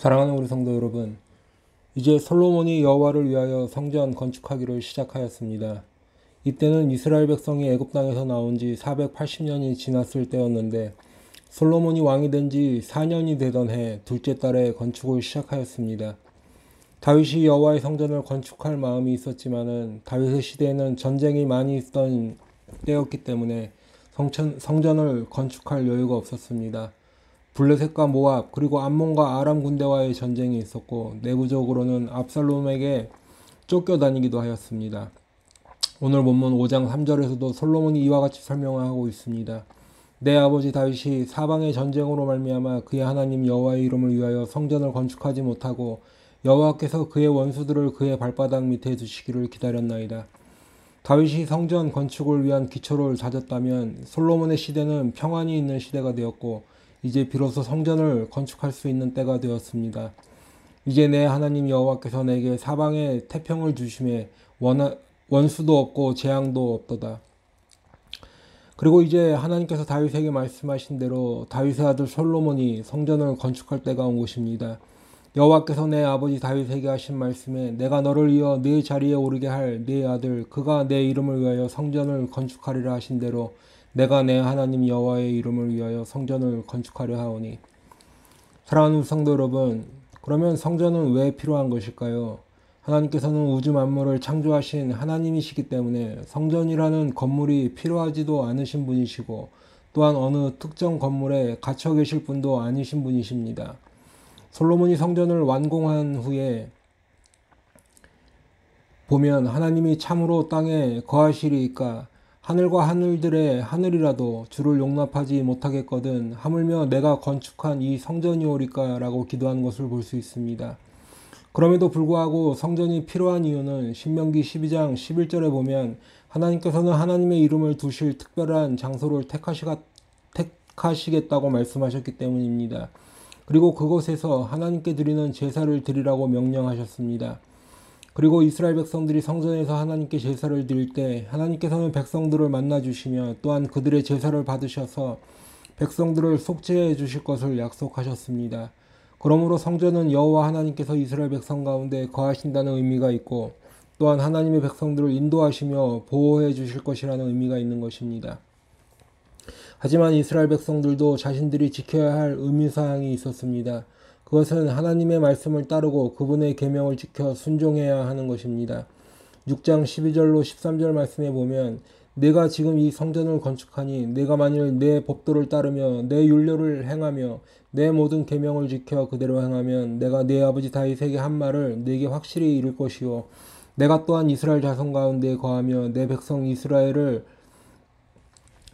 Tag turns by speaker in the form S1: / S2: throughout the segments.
S1: 사랑하는 우리 성도 여러분, 이제 솔로몬이 여호와를 위하여 성전 건축하기를 시작하였습니다. 이때는 이스라엘 백성이 애굽 땅에서 나온 지 480년이 지났을 때였는데 솔로몬이 왕이 된 지 4년이 되던 해 둘째 달에 건축을 시작하였습니다. 다윗이 여호와의 성전을 건축할 마음이 있었지만은 다윗의 시대에는 전쟁이 많이 있던 때였기 때문에 성천, 성전을 건축할 여유가 없었습니다. 블레셋과 모압 그리고 암몬과 아람 군대와의 전쟁이 있었고 내부적으로는 압살롬에게 쫓겨 다니기도 하였습니다. 오늘 본문 5장 3절에서도 솔로몬이 이와 같이 설명을 하고 있습니다. 내 아버지 다윗이 사방의 전쟁으로 말미암아 그의 하나님 여호와의 이름을 위하여 성전을 건축하지 못하고 여호와께서 그의 원수들을 그의 발바닥 밑에 두시기를 기다렸나이다. 다윗이 성전 건축을 위한 기초를 다졌다면 솔로몬의 시대는 평안이 있는 시대가 되었고 이제 비로소 성전을 건축할 수 있는 때가 되었습니다. 이제 내 하나님 여호와께서 내게 사방에 태평을 주심에 원, 원수도 없고 재앙도 없도다. 그리고 이제 하나님께서 다윗에게 말씀하신 대로 다윗의 아들 솔로몬이 성전을 건축할 때가 온 것입니다. 여호와께서 내 아버지 다윗에게 하신 말씀에 내가 너를 이어 네 자리에 오르게 할 네 아들 그가 내 이름을 위하여 성전을 건축하리라 하신 대로 내가 내 하나님 여호와의 이름을 위하여 성전을 건축하려 하오니 사랑하는 성도 여러분 그러면 성전은 왜 필요한 것일까요? 하나님께서는 우주 만물을 창조하신 하나님이시기 때문에 성전이라는 건물이 필요하지도 않으신 분이시고 또한 어느 특정 건물에 갇혀 계실 분도 아니신 분이십니다. 솔로몬이 성전을 완공한 후에 보면 하나님이 참으로 땅에 거하시리이까 하늘과 하늘들의 하늘이라도 주를 용납하지 못하겠거든 하물며 내가 건축한 이 성전이오리까라고 기도한 것을 볼 수 있습니다. 그럼에도 불구하고 성전이 필요한 이유는 신명기 12장 11절에 보면 하나님께서는 하나님의 이름을 두실 특별한 장소를 택하시겠다고 말씀하셨기 때문입니다. 그리고 그곳에서 하나님께 드리는 제사를 드리라고 명령하셨습니다. 그리고 이스라엘 백성들이 성전에서 하나님께 제사를 드릴 때 하나님께서는 백성들을 만나 주시며 또한 그들의 제사를 받으셔서 백성들을 속죄해 주실 것을 약속하셨습니다. 그러므로 성전은 여호와 하나님께서 이스라엘 백성 가운데 거하신다는 의미가 있고 또한 하나님의 백성들을 인도하시며 보호해 주실 것이라는 의미가 있는 것입니다. 하지만 이스라엘 백성들도 자신들이 지켜야 할 의미사항이 있었습니다. 그것은 하나님의 말씀을 따르고 그분의 계명을 지켜 순종해야 하는 것입니다. 6장 12절로 13절 말씀에 보면 내가 지금 이 성전을 건축하니 내가 만일 내 법도를 따르며 내 율례를 행하며 내 모든 계명을 지켜 그대로 행하면 내가 내 아버지 다윗에게 한 말을 내게 확실히 이룰 것이요 내가 또한 이스라엘 자손 가운데 거하며 내 백성 이스라엘을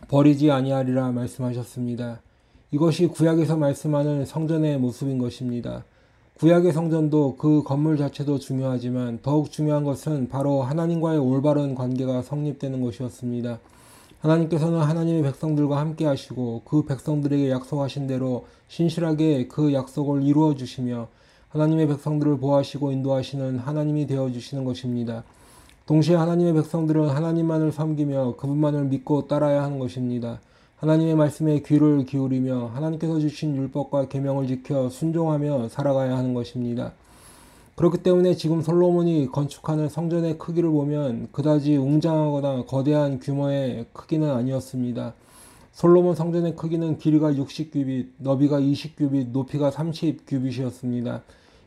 S1: 버리지 아니하리라 말씀하셨습니다. 이것이 구약에서 말씀하는 성전의 모습인 것입니다. 구약의 성전도 그 건물 자체도 중요하지만 더욱 중요한 것은 바로 하나님과의 올바른 관계가 성립되는 것이었습니다. 하나님께서는 하나님의 백성들과 함께 하시고 그 백성들에게 약속하신 대로 신실하게 그 약속을 이루어 주시며 하나님의 백성들을 보호하시고 인도하시는 하나님이 되어 주시는 것입니다. 동시에 하나님의 백성들은 하나님만을 섬기며 그분만을 믿고 따라야 하는 것입니다. 하나님의 말씀에 귀를 기울이며 하나님께서 주신 율법과 계명을 지켜 순종하며 살아가야 하는 것입니다. 그렇기 때문에 지금 솔로몬이 건축하는 성전의 크기를 보면 그다지 웅장하거나 거대한 규모의 크기는 아니었습니다. 솔로몬 성전의 크기는 길이가 60규빗, 너비가 20규빗, 높이가 30규빗이었습니다.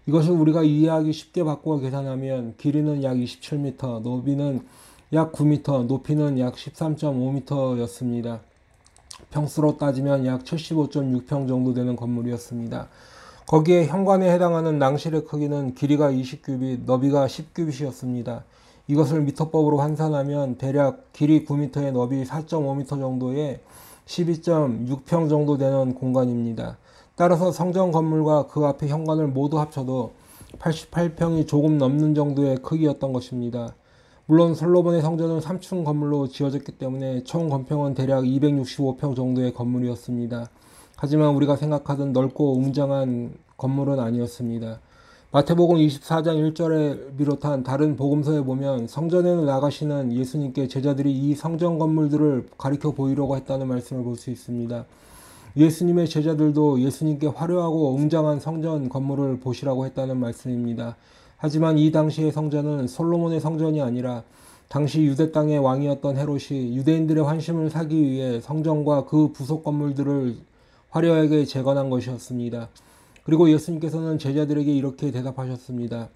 S1: 이것을 우리가 이해하기 쉽게 바꾸어 계산하면 길이는 약 27m, 너비는 약 9m, 높이는 약 13.5m였습니다. 평수로 따지면 약 75.6평 정도 되는 건물이었습니다. 거기에 현관에 해당하는 낭실의 크기는 길이가 20규빗, 너비가 10규빗이었습니다. 이것을 미터법으로 환산하면 대략 길이 9m에 너비 4.5m 정도의 12.6평 정도 되는 공간입니다. 따라서 성전 건물과 그 앞에 현관을 모두 합쳐도 88평이 조금 넘는 정도의 크기였던 것입니다. 물론 솔로몬의 성전은 3층 건물로 지어졌기 때문에 총 건평은 대략 265평 정도의 건물이었습니다. 하지만 우리가 생각하던 넓고 웅장한 건물은 아니었습니다. 마태복음 24장 1절에 비롯한 다른 복음서에 보면 성전에 나가시는 예수님께 제자들이 이 성전 건물들을 가리켜 보이려고 했다는 말씀을 볼 수 있습니다. 예수님의 제자들도 예수님께 화려하고 웅장한 성전 건물을 보시라고 했다는 말씀입니다. 하지만 이 당시의 성전은 솔로몬의 성전이 아니라 당시 유대 땅의 왕이었던 헤롯이 유대인들의 환심을 사기 위해 성전과 그 부속 건물들을 화려하게 재건한 것이었습니다. 그리고 예수님께서는 제자들에게 이렇게 대답하셨습니다.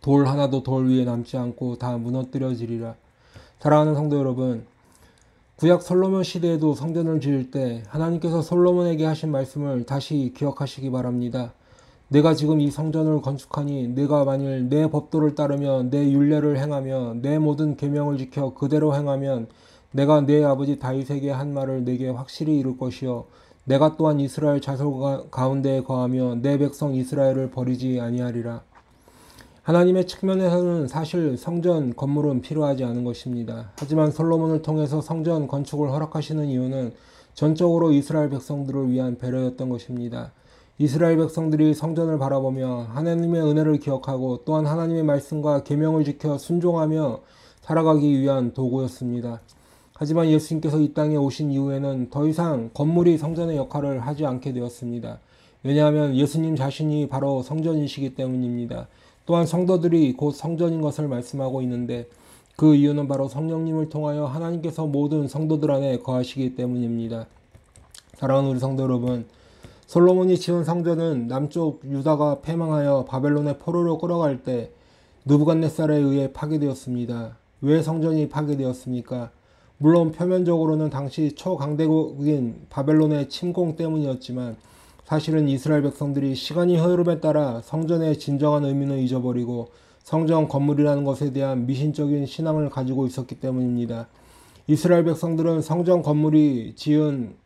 S1: 돌 하나도 돌 위에 남지 않고 다 무너뜨려지리라. 사랑하는 성도 여러분, 구약 솔로몬 시대에도 성전을 지을 때 하나님께서 솔로몬에게 하신 말씀을 다시 기억하시기 바랍니다. 내가 지금 이 성전을 건축하니 내가 만일 내 법도를 따르며 내 율례를 행하며 내 모든 계명을 지켜 그대로 행하면 내가 내 아버지 다윗에게 한 말을 내게 확실히 이룰 것이요 내가 또한 이스라엘 자손 가운데에 거하며 내 백성 이스라엘을 버리지 아니하리라. 하나님의 측면에서는 사실 성전 건물은 필요하지 않은 것입니다. 하지만 솔로몬을 통해서 성전 건축을 허락하시는 이유는 전적으로 이스라엘 백성들을 위한 배려였던 것입니다. 이스라엘 백성들이 성전을 바라보며 하나님의 은혜를 기억하고 또한 하나님의 말씀과 계명을 지켜 순종하며 살아가기 위한 도구였습니다. 하지만 예수님께서 이 땅에 오신 이후에는 더 이상 건물이 성전의 역할을 하지 않게 되었습니다. 왜냐하면 예수님 자신이 바로 성전이시기 때문입니다. 또한 성도들이 곧 성전인 것을 말씀하고 있는데 그 이유는 바로 성령님을 통하여 하나님께서 모든 성도들 안에 거하시기 때문입니다. 사랑하는 우리 성도 여러분, 솔로몬이 지은 성전은 남쪽 유다가 패망하여 바벨론의 포로로 끌어갈 때 느부갓네살에 의해 파괴되었습니다. 왜 성전이 파괴되었습니까? 물론 표면적으로는 당시 초강대국인 바벨론의 침공 때문이었지만 사실은 이스라엘 백성들이 시간이 흐름에 따라 성전의 진정한 의미는 잊어버리고 성전 건물이라는 것에 대한 미신적인 신앙을 가지고 있었기 때문입니다. 이스라엘 백성들은 성전 건물이 지은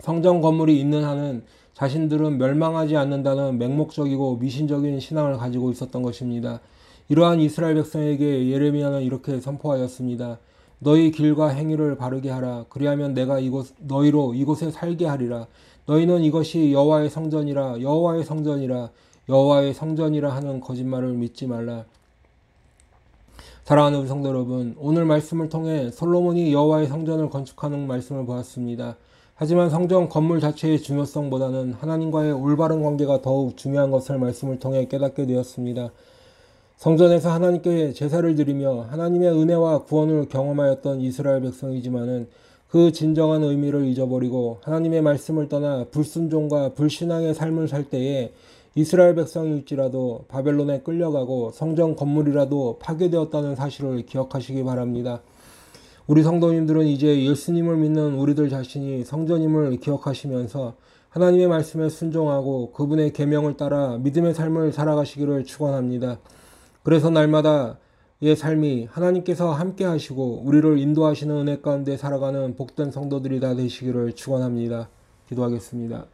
S1: 성전 건물이 있는 한은 자신들은 멸망하지 않는다는 맹목적이고 미신적인 신앙을 가지고 있었던 것입니다. 이러한 이스라엘 백성에게 예레미야는 이렇게 선포하였습니다. 너희 길과 행위를 바르게 하라. 그리하면 내가 이곳 너희로 이곳에 살게 하리라. 너희는 이것이 여호와의 성전이라 여호와의 성전이라 여호와의 성전이라 하는 거짓말을 믿지 말라. 사랑하는 우리 성도 여러분, 오늘 말씀을 통해 솔로몬이 여호와의 성전을 건축하는 말씀을 보았습니다. 하지만 성전 건물 자체의 중요성보다는 하나님과의 올바른 관계가 더욱 중요한 것을 말씀을 통해 깨닫게 되었습니다. 성전에서 하나님께 제사를 드리며 하나님의 은혜와 구원을 경험하였던 이스라엘 백성이지만은 그 진정한 의미를 잊어버리고 하나님의 말씀을 떠나 불순종과 불신앙의 삶을 살 때에 이스라엘 백성일지라도 바벨론에 끌려가고 성전 건물이라도 파괴되었다는 사실을 기억하시기 바랍니다. 우리 성도님들은 이제 예수님을 믿는 우리들 자신이 성전임을 기억하시면서 하나님의 말씀에 순종하고 그분의 계명을 따라 믿음의 삶을 살아가시기를 축원합니다. 그래서 날마다 의 삶이 하나님께서 함께 하시고 우리를 인도하시는 은혜 가운데 살아가는 복된 성도들이 다 되시기를 축원합니다. 기도하겠습니다.